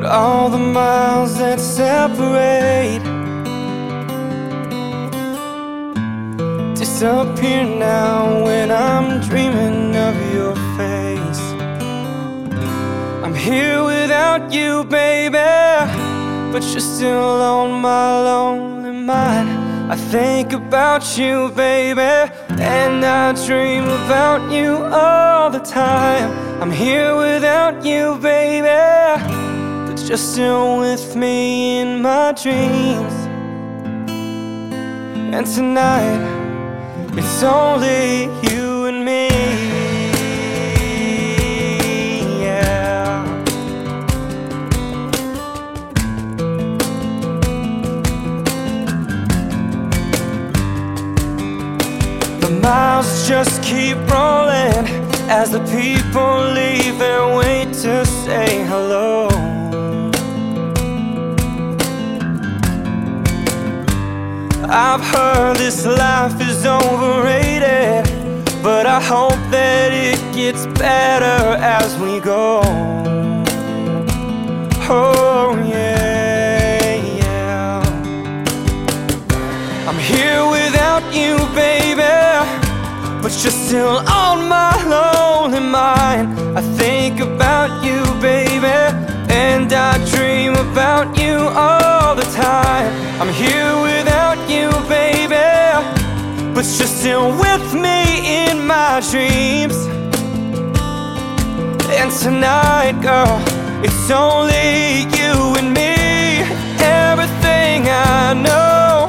But all the miles that separate disappear now when I'm dreaming of your face. I'm here without you, baby, but you're still on my lonely mind. I think about you, baby, and I dream about you all the time. I'm here without you, baby, you're still with me in my dreams. And tonight, it's only you and me. Yeah. The miles just keep rolling as the people leave and wait to I've heard this life is overrated, but I hope that it gets better as we go. Oh, yeah, yeah. I'm here without you, baby, but you're still on my lonely mind. I think about still with me in my dreams. And tonight, girl, it's only you and me. Everything I know,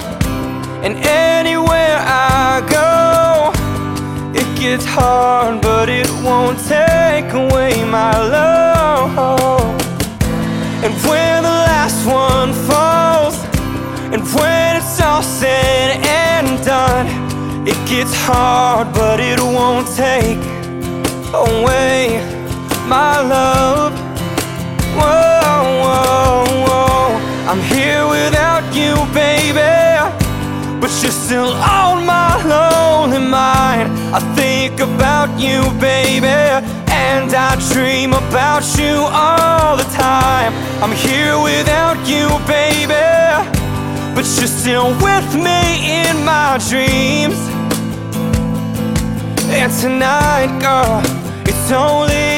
and anywhere I go, it gets hard, but it won't take away my love. And when the last one it gets hard, but it won't take away my love. Whoa, whoa, whoa. I'm here without you, baby. But you're still on my lonely mind. I think about you, baby. And I dream about you all the time. I'm here without you, baby. But you're still with me in my dreams. And tonight, girl, it's only